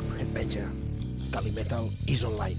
Subheadpager. Calimetal is online.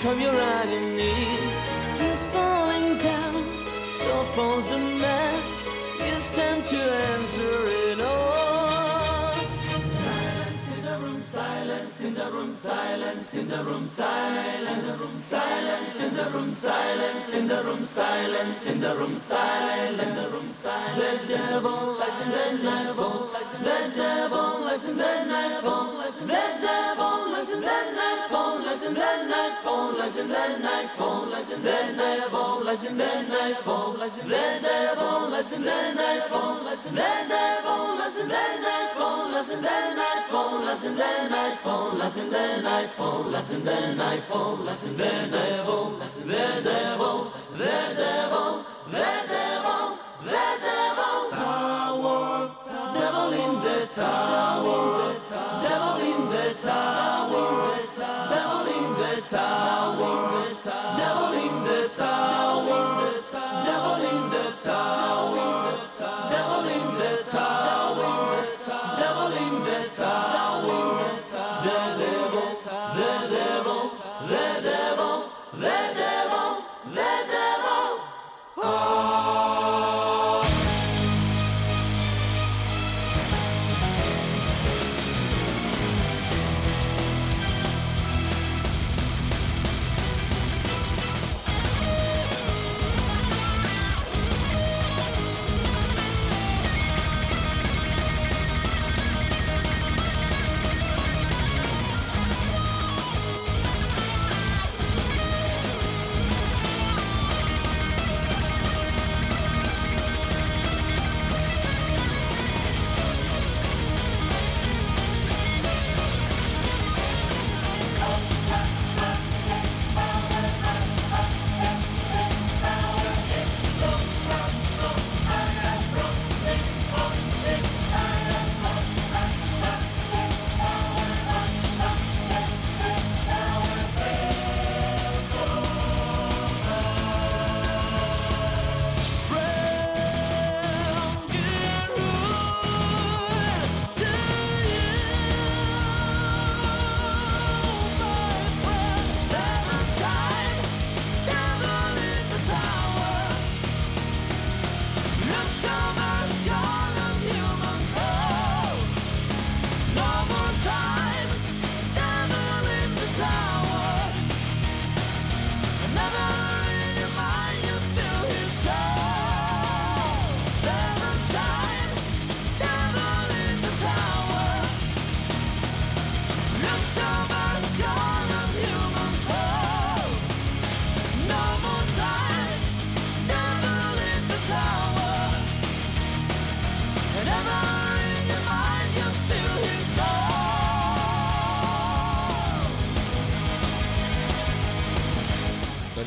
Sound tusk of your agony? You're falling down, so falls the mask. It's time to answer it all. Silence in the room, silence in the room, silence in the room, silence in the room, silence in the room, silence in the room, silence in the room, silence in the room, silence. The devil lies in the nightfall. The devil lies in the nightfall. The devil lies in the nightfall. Lies in the nightfall. As in the nightfall, as in the nightfall, as in the nightfall, as in the nightfall, as in the nightfall, as in the nightfall, as in the nightfall, as in the nightfall, as in the nightfall, as in the nightfall, as in the nightfall, as in the nightfall, as in the devil, the devil, the devil, the devil,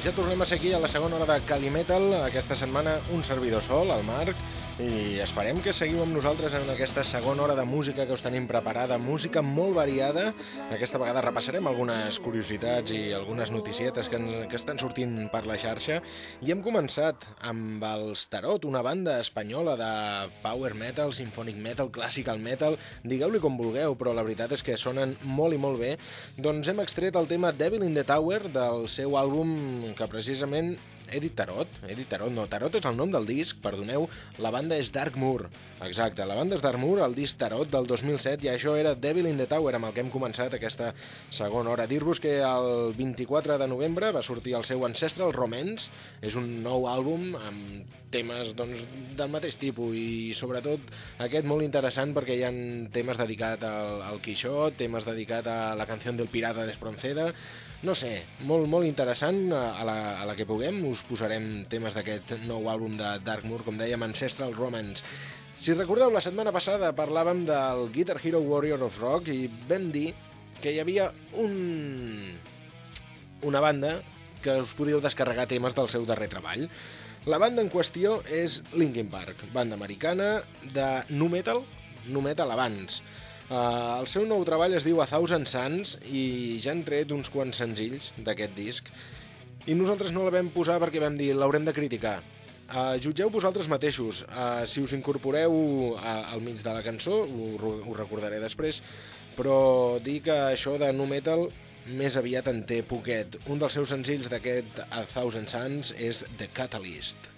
Ja tornem a ser aquí a la segona hora de Calimetal. Aquesta setmana un servidor sol, el Marc, i esperem que seguiu amb nosaltres en aquesta segona hora de música que us tenim preparada. Música molt variada. Aquesta vegada repassarem algunes curiositats i algunes noticietes que, en, que estan sortint per la xarxa. I hem començat amb els Tarot, una banda espanyola de power metal, symphonic metal, classical metal, digueu-li com vulgueu, però la veritat és que sonen molt i molt bé. Doncs hem extret el tema Devil in the Tower del seu àlbum que precisament he dit Tarot? He dit Tarot, no. Tarot és el nom del disc, perdoneu. La banda és Dark Moor. Exacte, la banda és Dark Moor, el disc Tarot del 2007, i això era Devil in the Tower, amb el que hem començat aquesta segona hora. Dir-vos que el 24 de novembre va sortir el seu Ancestral Romance, és un nou àlbum amb temes doncs, del mateix tipus i sobretot aquest molt interessant perquè hi ha temes dedicats al, al Quixot, temes dedicats a la canció del Pirata d'Espronceda, no sé, molt, molt interessant, a la, a la que puguem us posarem temes d'aquest nou àlbum de Darkmoor, com dèiem, Ancestral Romance. Si recordeu, la setmana passada parlàvem del Guitar Hero Warrior of Rock i vam dir que hi havia un... una banda que us podíeu descarregar temes del seu darrer treball. La banda en qüestió és Linkin Park, banda americana de nu metal, nu metal abans. Uh, el seu nou treball es diu A Thousand Suns i ja han tret uns quants senzills d'aquest disc i nosaltres no la vam posar perquè vam dir l'haurem de criticar. Uh, jutgeu vosaltres mateixos. Uh, si us incorporeu uh, al mig de la cançó, ho, ho recordaré després, però dir que això de nu metal més aviat en té poquet. Un dels seus senzills d'aquest A Thousand Suns és The Catalyst.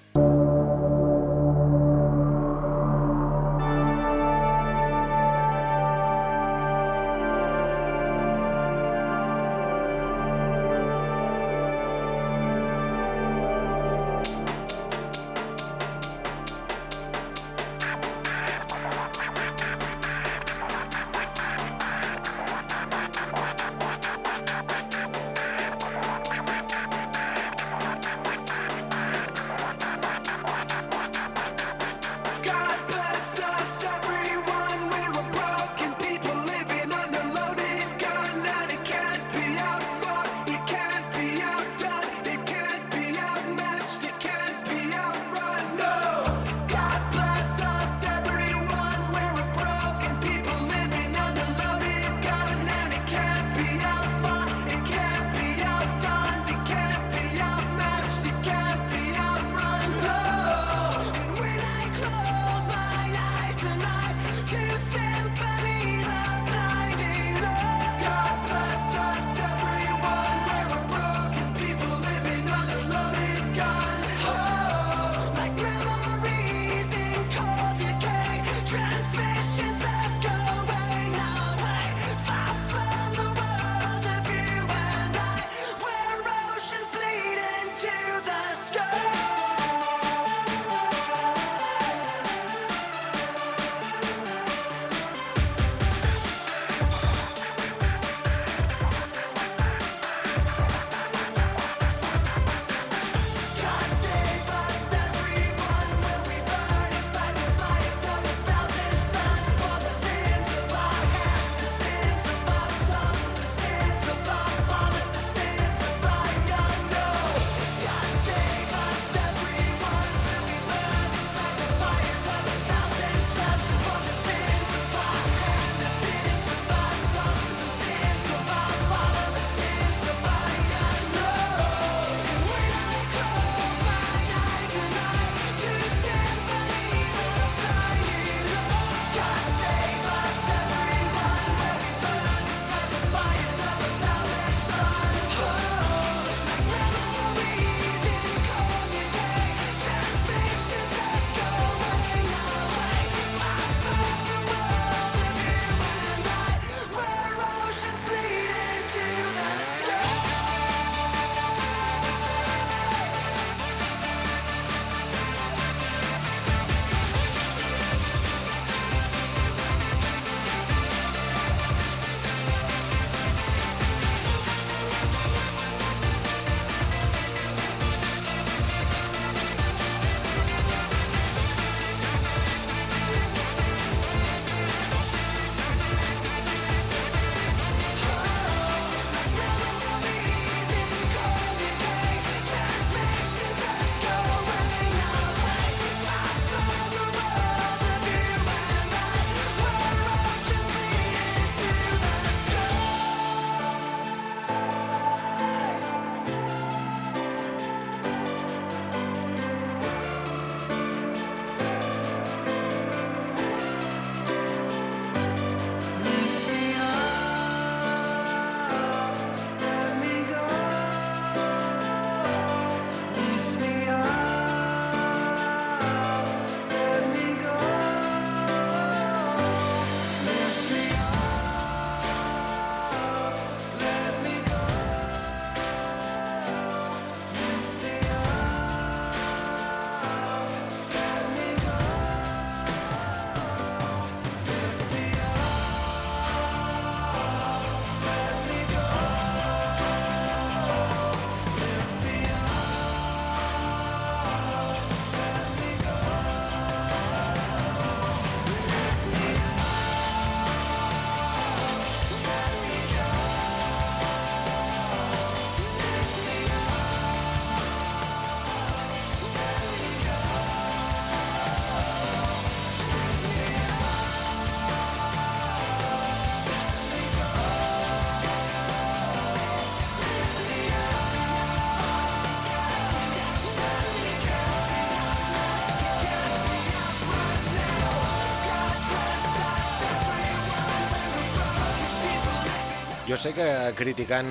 Jo sé que criticant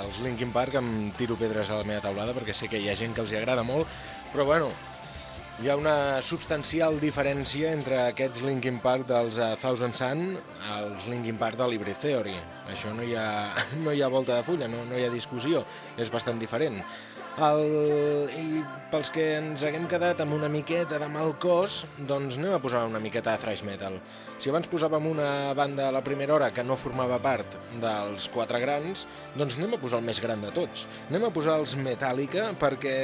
els Linkin Park em tiro pedres a la meva taulada perquè sé que hi ha gent que els hi agrada molt, però bueno, hi ha una substancial diferència entre aquests Linkin Park dels uh, Thousand Sun als Linkin Park de Libre Theory. Això no hi ha, no hi ha volta de fulla, no, no hi ha discussió, és bastant diferent. El... I pels que ens haguem quedat amb una miqueta de mal cos, doncs anem a posar una miqueta de thrash metal. Si abans posàvem una banda a la primera hora que no formava part dels quatre grans, doncs anem a posar el més gran de tots. Anem a posar els Metallica perquè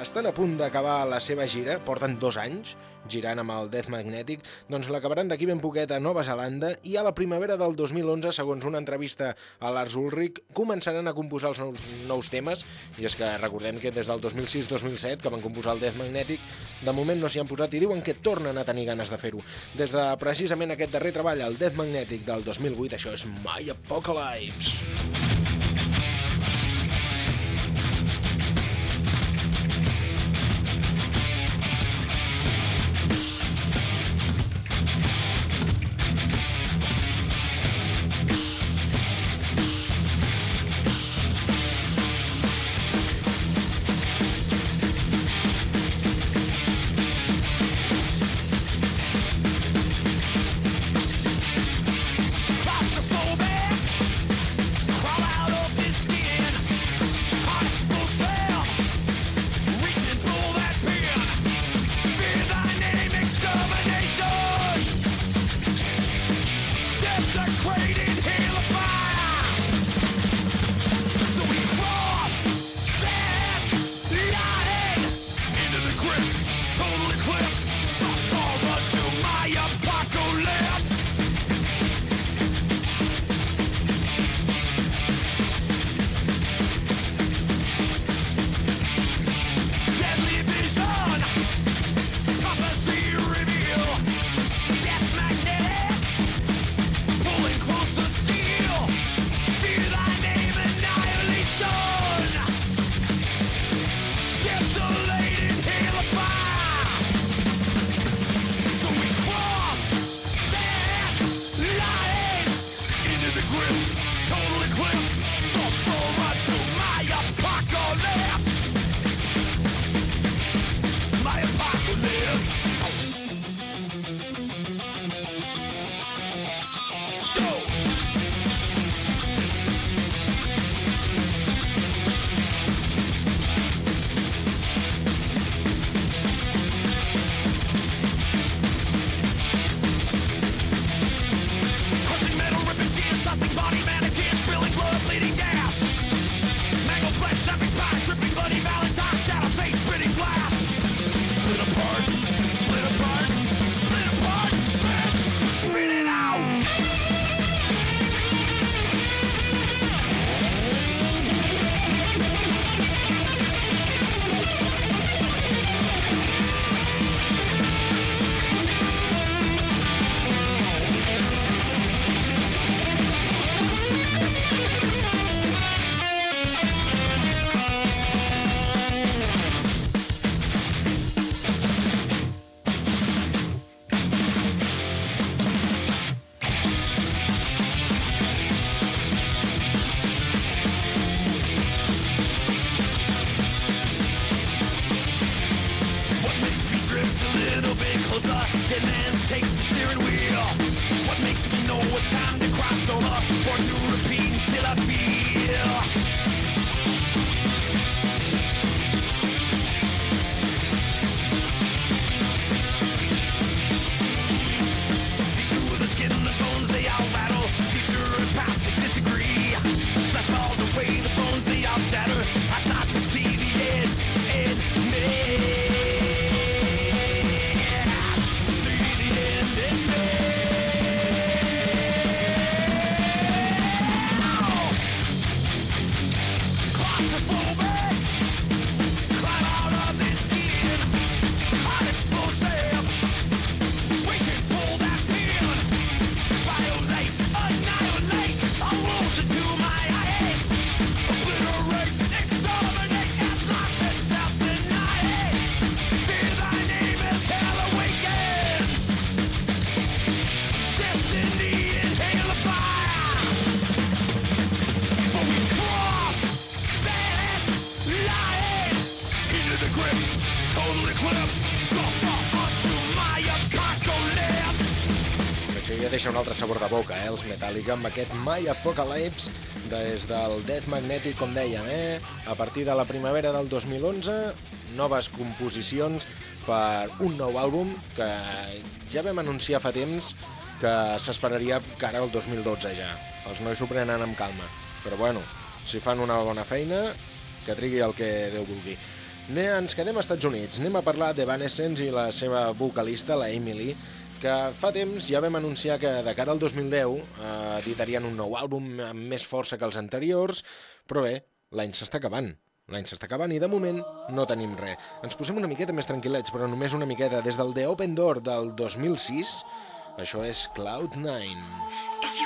estan a punt d'acabar la seva gira, porten dos anys girant amb el Death Magnetic, doncs l'acabaran d'aquí ben poquet a Nova Zelanda i a la primavera del 2011, segons una entrevista a Lars Ulrich, començaran a composar els nous, nous temes, i és que recordem que des del 2006-2007, que van composar el Death Magnetic, de moment no s'hi han posat i diuen que tornen a tenir ganes de fer-ho. Des de precisament aquest darrer treball, el Death Magnetic del 2008, això és My Apocalypse. Deixa un altre sabor de boca, eh, els Metallica, amb aquest My Apocalypse des del Death Magnetic, com dèiem, eh? A partir de la primavera del 2011, noves composicions per un nou àlbum que ja vam anunciar fa temps que s'esperaria cara al 2012 ja. Els nois s'ho prenen amb calma. Però bueno, si fan una bona feina, que trigui el que Déu vulgui. Ens quedem als Estats Units. Anem a parlar d'Evanescence i la seva vocalista, la Emily, que fa temps ja vam anunciar que de cara al 2010 eh, editarien un nou àlbum amb més força que els anteriors, però bé, l'any s'està acabant. L'any s'està acabant i de moment no tenim res. Ens posem una miqueta més tranquil·lets, però només una miqueta. Des del The Open Door del 2006, això és Cloud9. If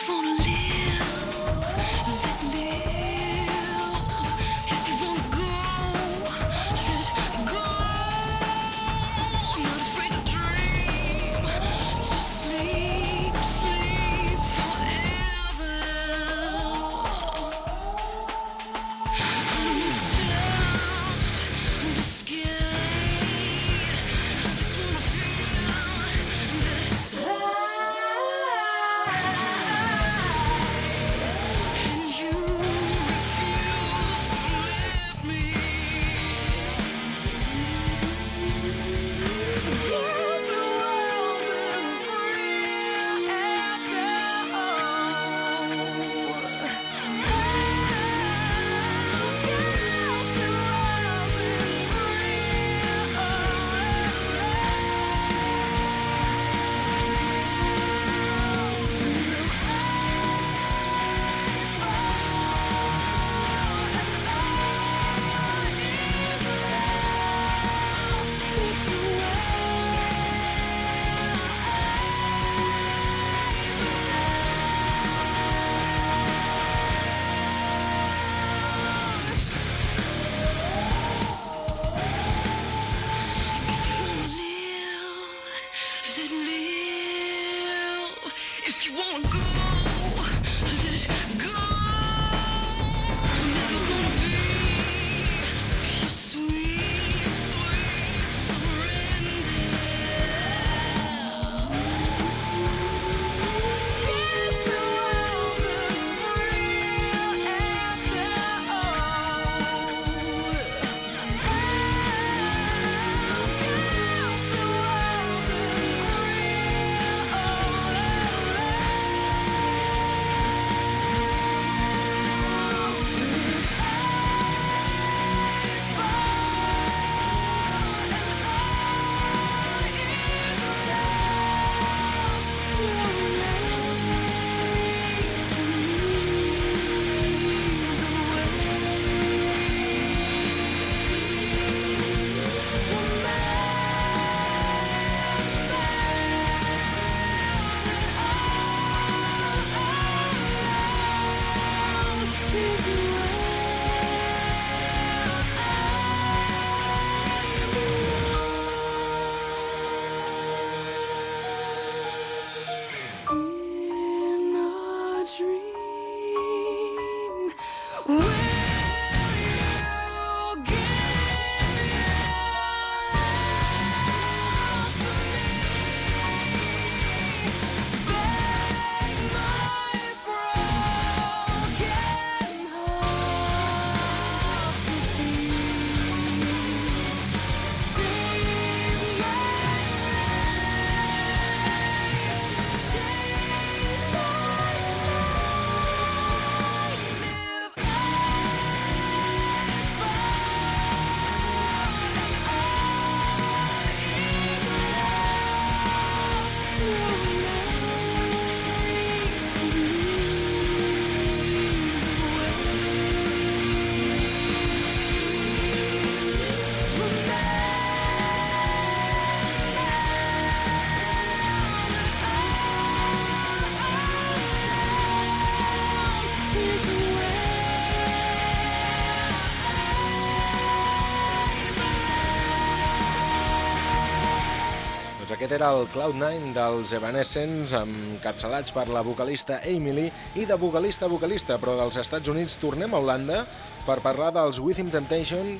aquest era el Cloud9 dels Evanescence, encapçalats per la vocalista Emily i de vocalista a vocalista, però dels Estats Units tornem a Holanda per parlar dels With Him Temptation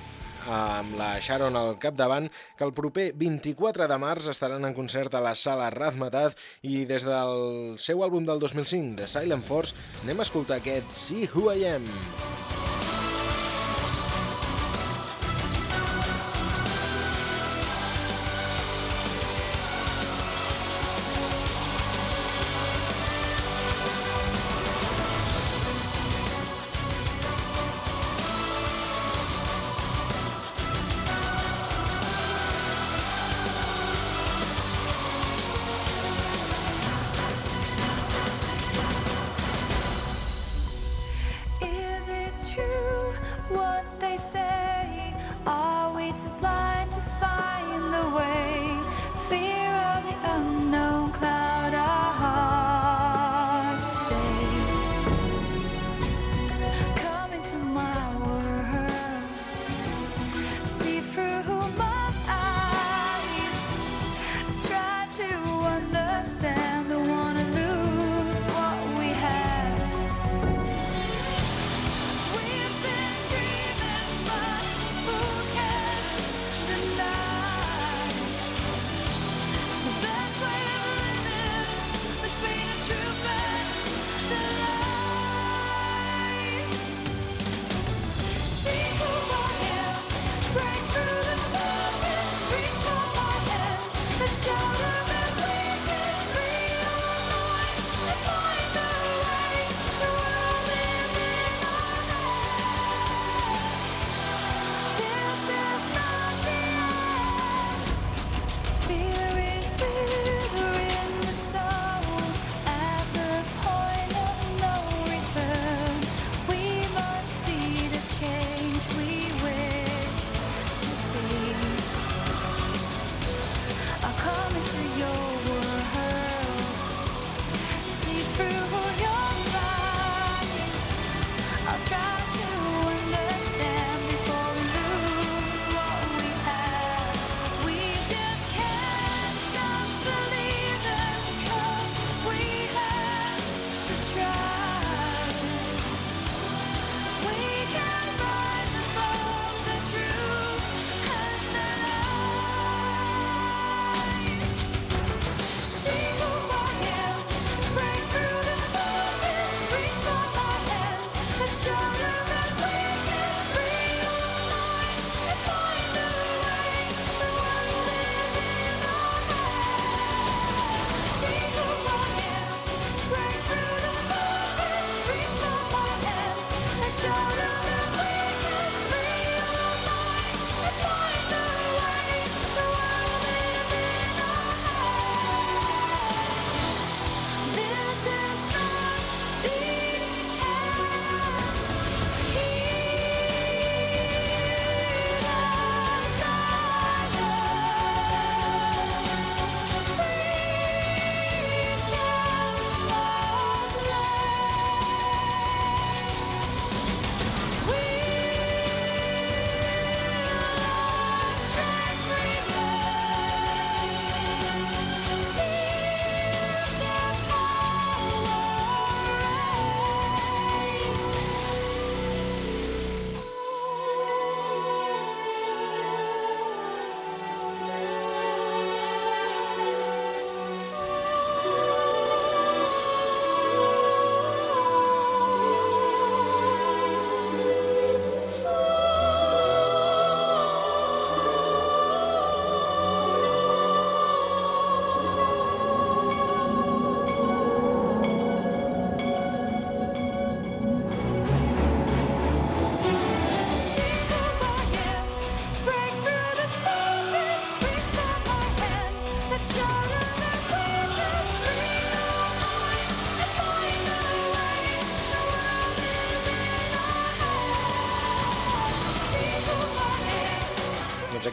amb la Sharon al capdavant, que el proper 24 de març estaran en concert a la sala Razmataz i des del seu àlbum del 2005, The Silent Force, anem a escoltar aquest See Who I Am. Is it true what they say? Are we too blind to find the way?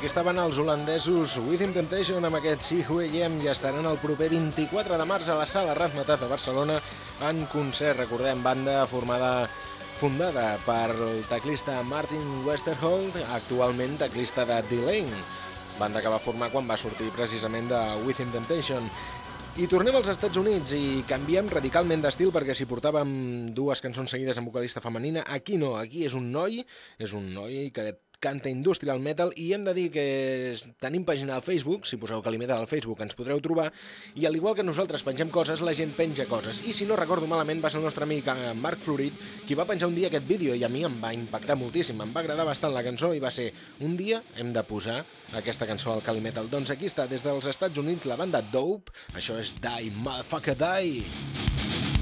Aquí estaven els holandesos Within Temptation amb aquest See Who I estaran el proper 24 de març a la sala Razmataz de Barcelona en concert, recordem, banda formada fundada per el teclista Martin Westerholt, actualment teclista de Delane, banda que va formar quan va sortir precisament de Within Temptation. I tornem als Estats Units i canviem radicalment d'estil perquè si portàvem dues cançons seguides amb vocalista femenina, aquí no, aquí és un noi, és un noi que canta industrial metal i hem de dir que tenim pàgina al Facebook, si poseu Calimetal al Facebook ens podreu trobar, i al igual que nosaltres pengem coses, la gent penja coses. I si no recordo malament va ser el nostre amic eh, Marc Florit qui va penjar un dia aquest vídeo i a mi em va impactar moltíssim, em va agradar bastant la cançó i va ser un dia hem de posar aquesta cançó al Calimetal. Doncs aquí està, des dels Estats Units, la banda Dope, això és Die Motherfucker Die.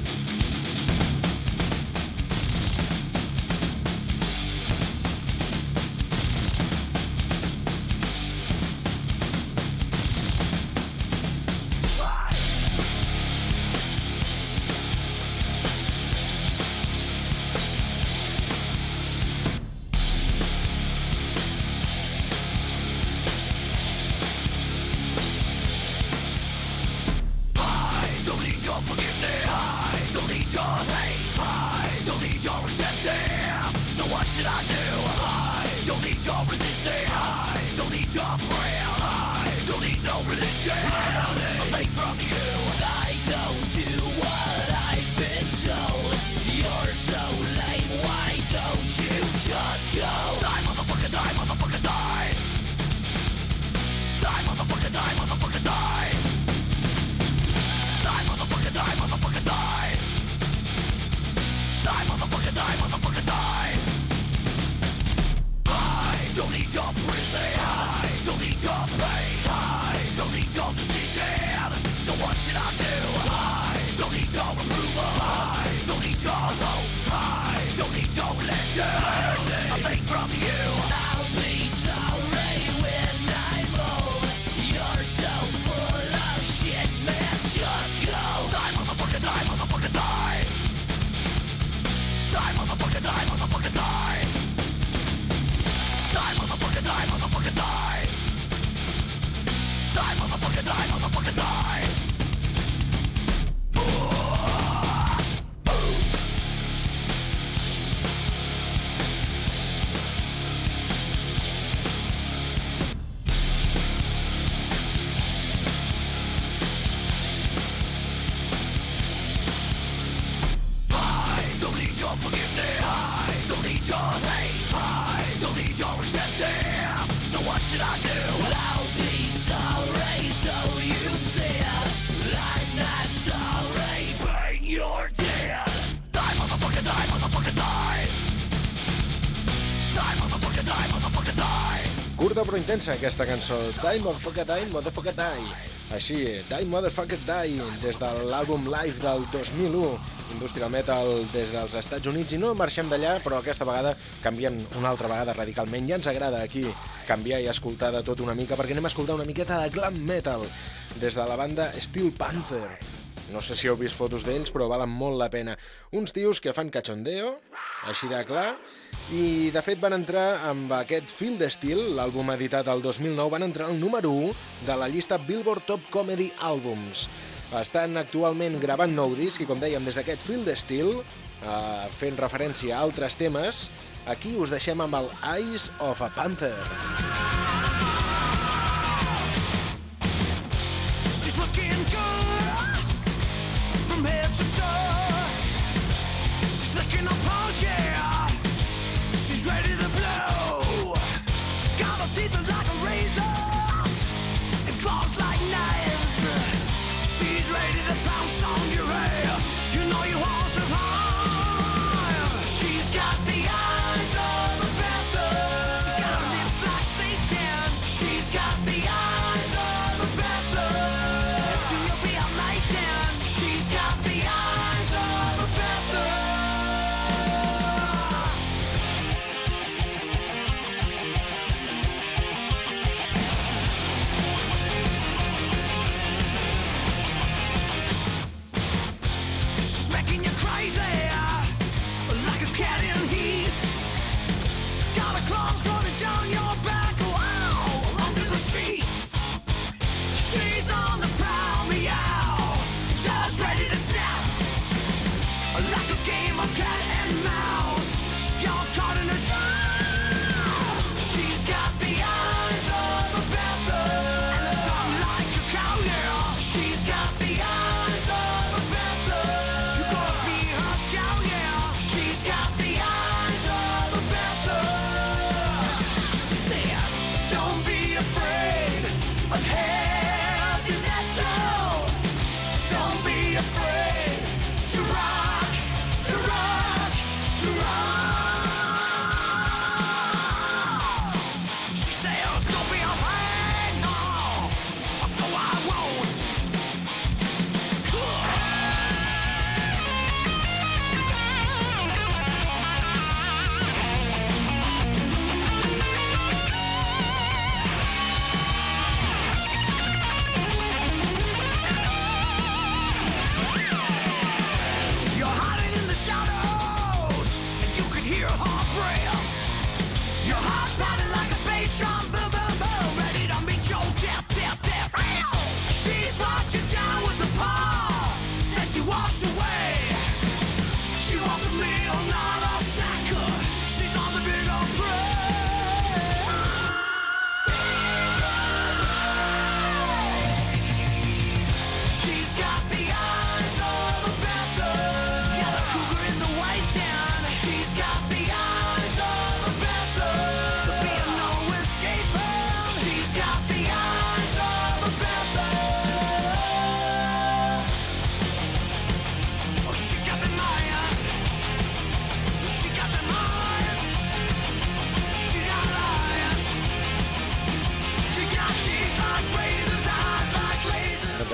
Revolution! Intensa aquesta cançó. Die Motherfucker Die, Motherfucker Die. Així, Die Motherfucker Die, des de l'àlbum Live del 2001, Industrial Metal des dels Estats Units, i no marxem d'allà, però aquesta vegada canviem una altra vegada radicalment. Ja ens agrada aquí canviar i escoltar de tot una mica, perquè anem a escoltar una miqueta de glam metal des de la banda Steel Panther. No sé si heu vist fotos d'ells, però valen molt la pena. Uns tios que fan cachondeo, així de clar, i de fet van entrar amb aquest Feel de Steel, l'àlbum editat el 2009, van entrar al número 1 de la llista Billboard Top Comedy Albums. Estan actualment gravant nou disc i, com dèiem, des d'aquest Feel de Steel, eh, fent referència a altres temes, aquí us deixem amb el Eyes of a Panther. She's looking good yeah. She's ready to blow. Got her teeth like like a game of cat and mouse. You're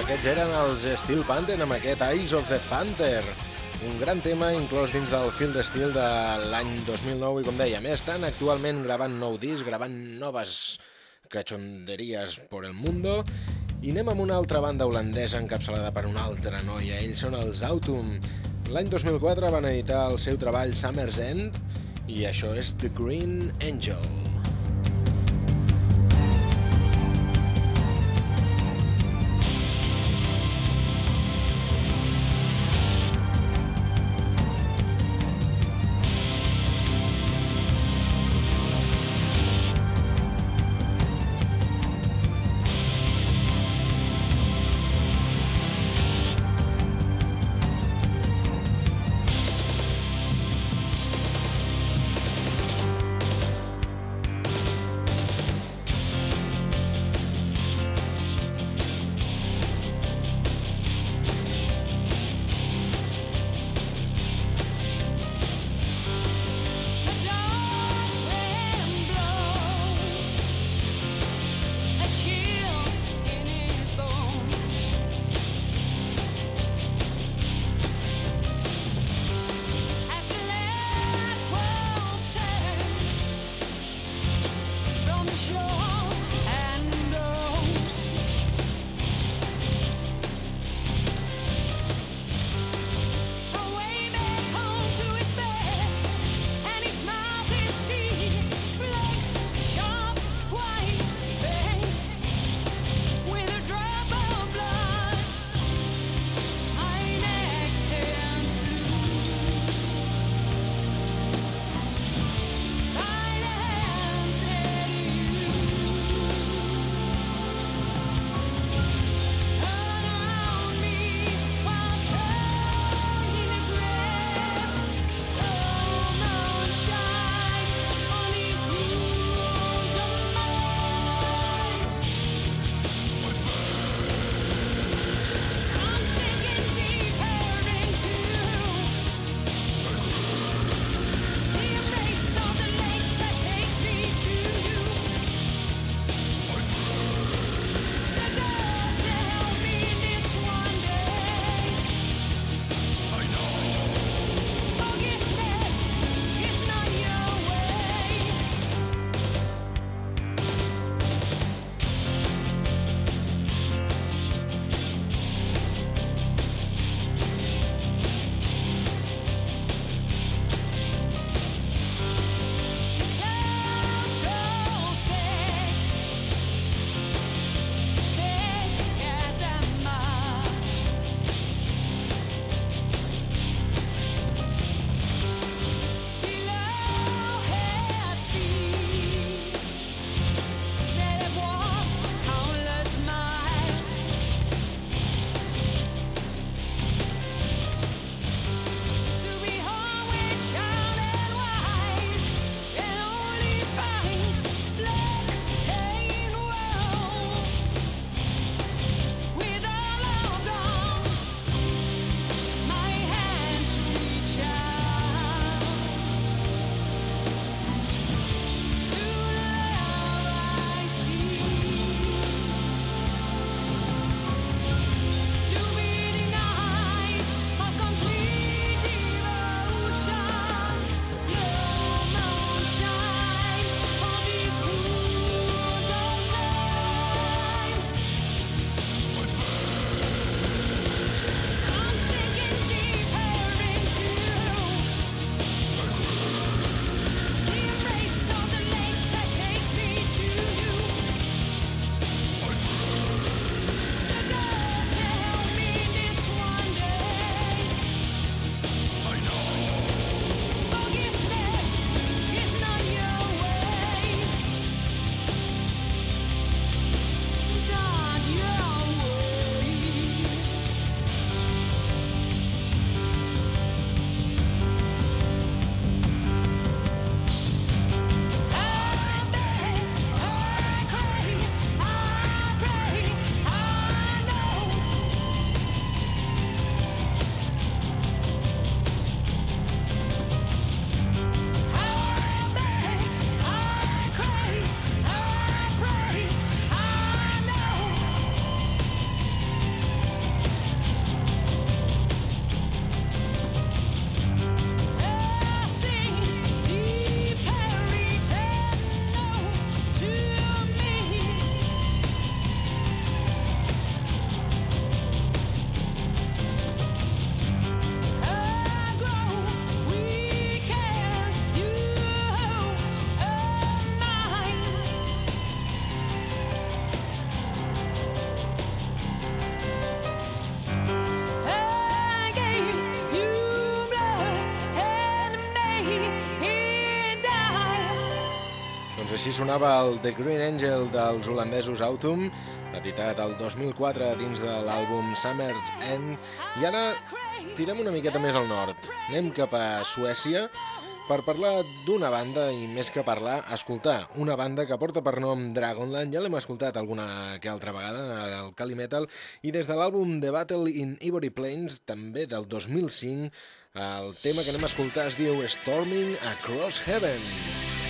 Aquests eren els Steel Panther amb aquest Eyes of the Panther, un gran tema inclòs dins del film d'estil de l'any 2009 i com dèiem, estan actualment gravant nou disc, gravant noves cachonderies por el mundo i anem amb una altra banda holandesa encapçalada per una altra noia, ells són els Autumn. L'any 2004 van editar el seu treball Summer's End i això és The Green Angel. Així sonava el The Green Angel dels holandesos Autumn, editat el 2004 dins de l'àlbum Summer's End. I ara tirem una miqueta més al nord. Anem cap a Suècia per parlar d'una banda i més que parlar, escoltar una banda que porta per nom Dragonland, ja l'hem escoltat alguna que altra vegada al Cali Metal i des de l'àlbum The Battle in Ivory Plains, també del 2005 el tema que anem a escoltar es diu Storming Across Heaven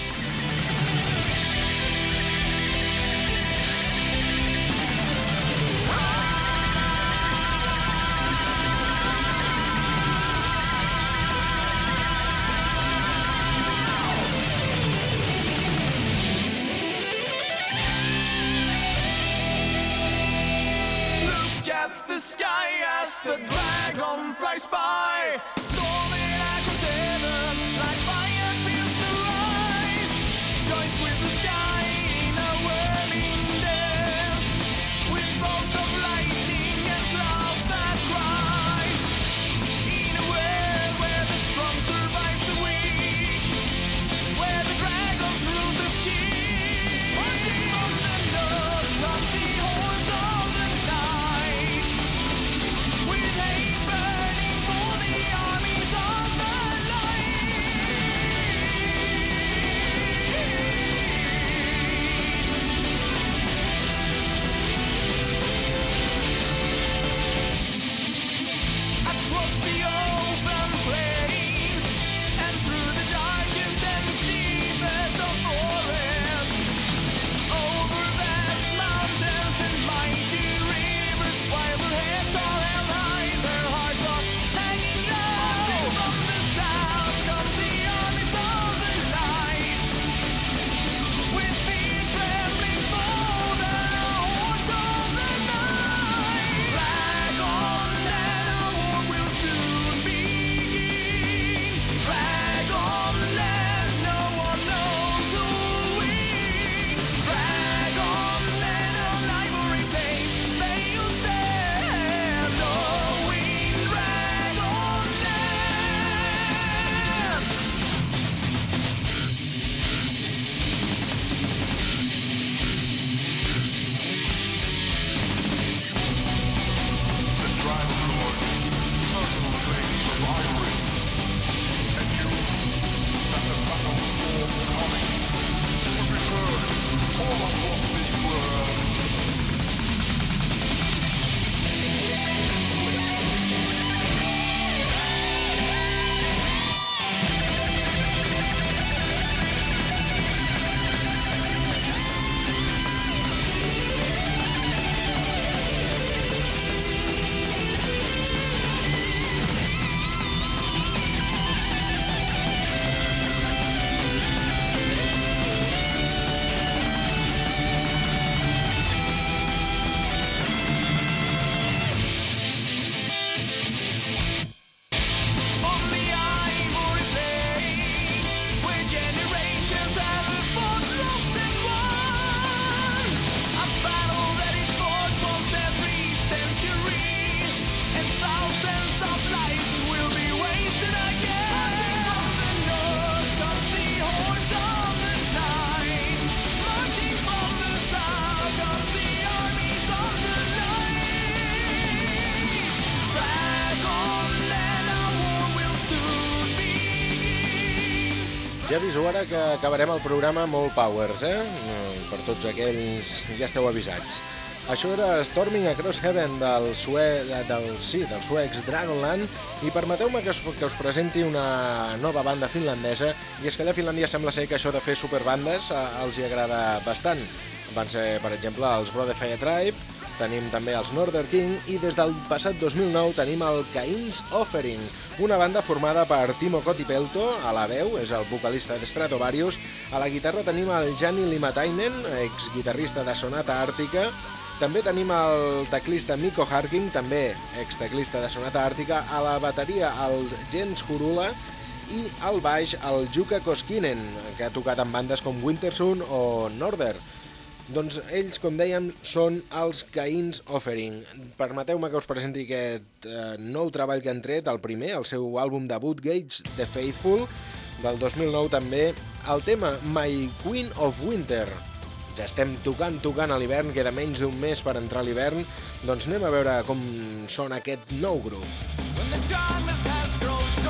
Ja aviso ara que acabarem el programa molt powers, eh? Mm, Per tots aquells ja esteu avisats. Això era Storming Across Heaven del, sue... del, sí, del suecs Dragonland i permeteu-me que, us, que us presenti una nova banda finlandesa i és que allà a Finlàndia sembla ser que això de fer superbandes eh, els hi agrada bastant. Van ser, per exemple, els Brother Fire Tribe, tenim també els Northern King i des del passat 2009 tenim el Cain's Offering, una banda formada per Timo Kotipelto, a la veu, és el vocalista de Stratovarius, a la guitarra tenim el Jani Limatainen, ex-guitarrista de Sonata Àrtica, també tenim el teclista Mikko Harking, també ex-teclista de Sonata Àrtica, a la bateria el Jens Hurula. I al baix el Jukka Koskinen, que ha tocat en bandes com Wintersun o Northern. Doncs ells, com dèiem, són els Caïns Offering. Permeteu-me que us presenti aquest eh, nou treball que han tret, el primer, el seu àlbum debut, Gates the Faithful, del 2009 també el tema My Queen of Winter. Ja estem tocant, tocant a l'hivern, queda menys d'un mes per entrar a l'hivern, doncs anem a veure com sona aquest nou grup. When the darkness has grown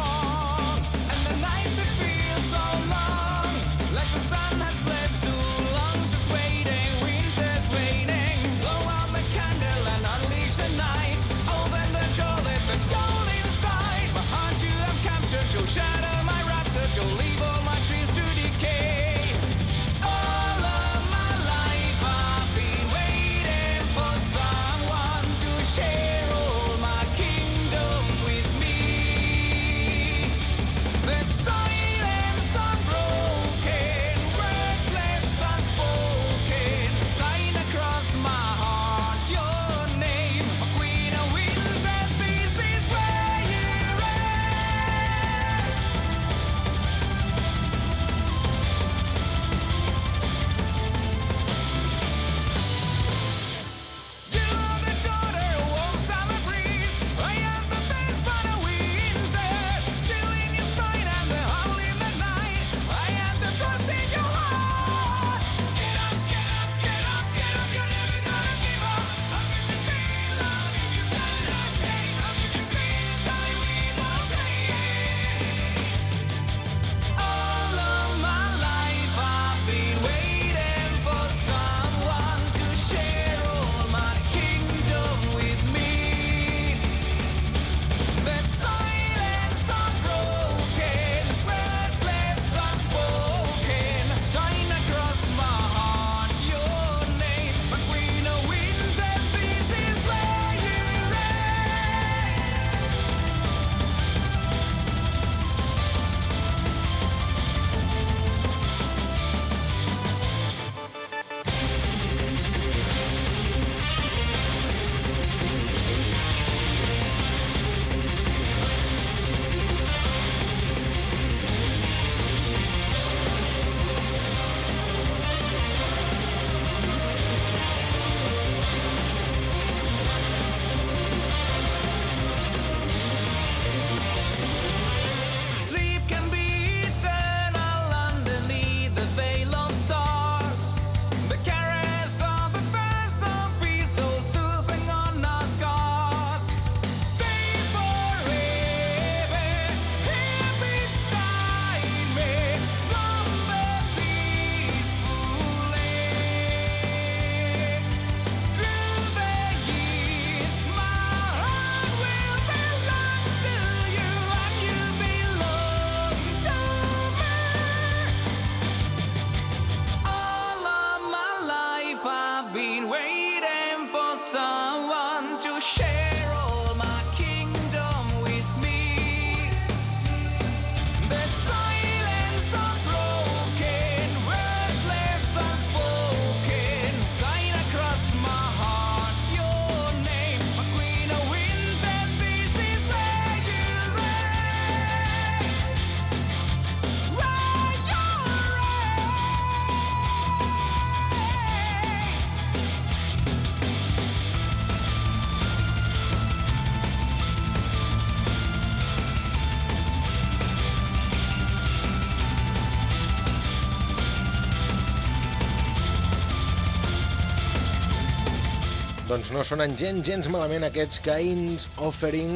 Doncs no sonen gens, gens malament aquests Kains Offering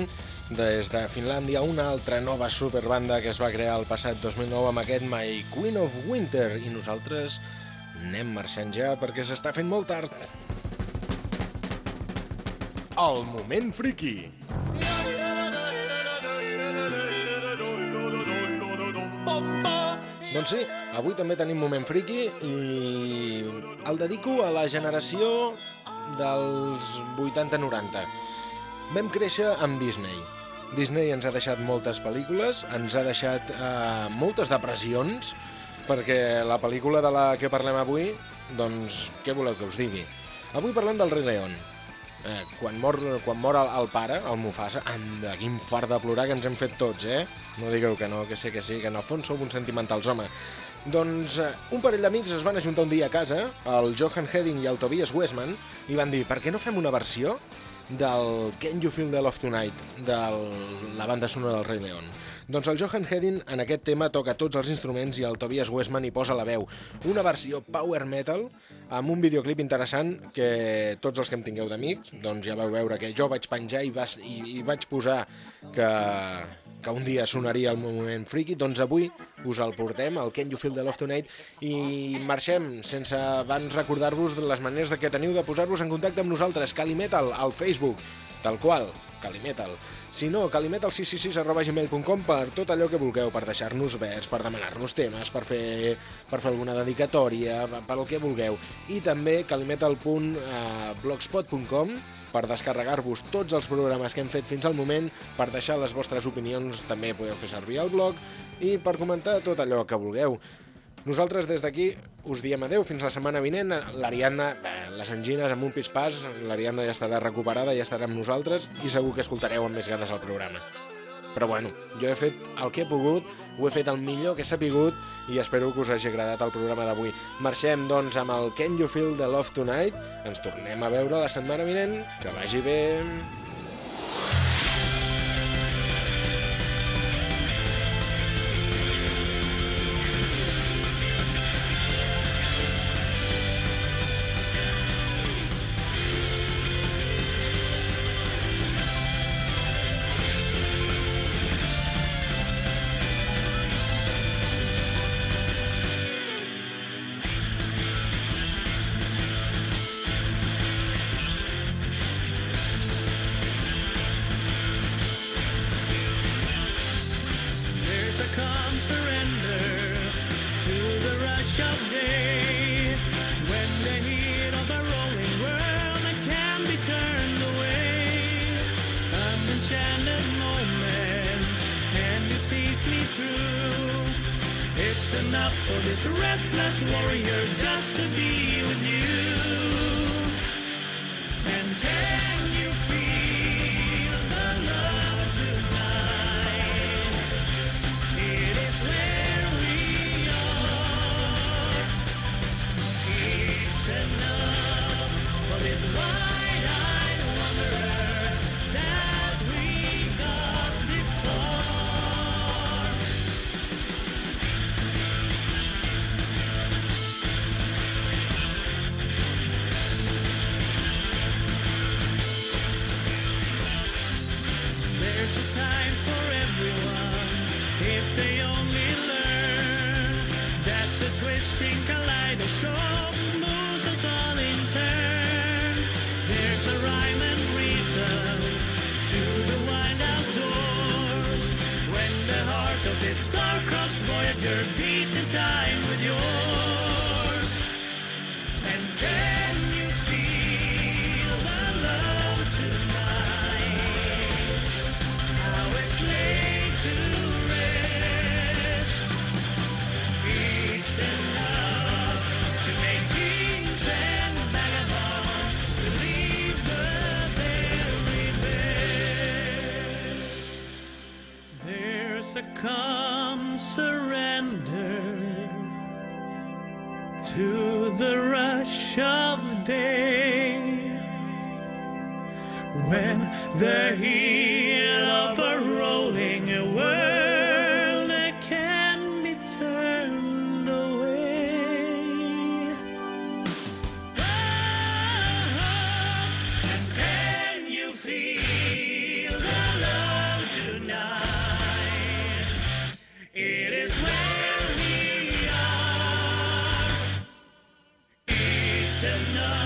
des de Finlàndia, una altra nova superbanda que es va crear el passat 2009 amb aquest My Queen of Winter i nosaltres anem marxant ja perquè s'està fent molt tard. El moment friki. Doncs sí, avui també tenim moment friki i el dedico a la generació dels 80-90. Vam créixer amb Disney. Disney ens ha deixat moltes pel·lícules, ens ha deixat eh, moltes depressions, perquè la pel·lícula de la que parlem avui, doncs, què voleu que us digui? Avui parlem del Rei León. Eh, quan, mor, quan mor el, el pare, el Mufasa, anda, quin fart de plorar que ens hem fet tots, eh? No digueu que no, que sé que sí, que en el fons som uns sentimentals, home. Doncs eh, un parell d'amics es van ajuntar un dia a casa, el Johan Hedding i el Tobias Westman, i van dir, per què no fem una versió del Can You Feel the Love Tonight, de la banda sonora del Rei León? Doncs el Johan Hedin en aquest tema toca tots els instruments i el Tobias Westman hi posa la veu. Una versió power metal amb un videoclip interessant que tots els que em tingueu d'amics, doncs ja vau veure que jo vaig penjar i, vas, i, i vaig posar que, que un dia sonaria el moment friki, doncs avui us el portem, el Can You Feel the Love Tonight, i marxem sense abans recordar-vos les maneres que teniu de posar-vos en contacte amb nosaltres, Calimetal, al Facebook, tal qual, Calimetal. Si no, calimetal666 arroba gmail.com per tot allò que vulgueu, per deixar-nos vers, per demanar-nos temes, per fer, per fer alguna dedicatòria, per el que vulgueu. I també calimetal.blogspot.com per descarregar-vos tots els programes que hem fet fins al moment, per deixar les vostres opinions, també podeu fer servir el blog, i per comentar tot allò que vulgueu. Nosaltres des d'aquí us diem adeu fins la setmana vinent. L'Ariadna, les angines amb un pispàs, l'Ariadna ja estarà recuperada, ja estarà amb nosaltres i segur que escoltareu amb més ganes el programa. Però bueno, jo he fet el que he pogut, ho he fet el millor que s'ha pogut i espero que us hagi agradat el programa d'avui. Marxem, doncs, amb el Can You Feel the Love Tonight. Ens tornem a veure la setmana vinent. Que vagi bé... enough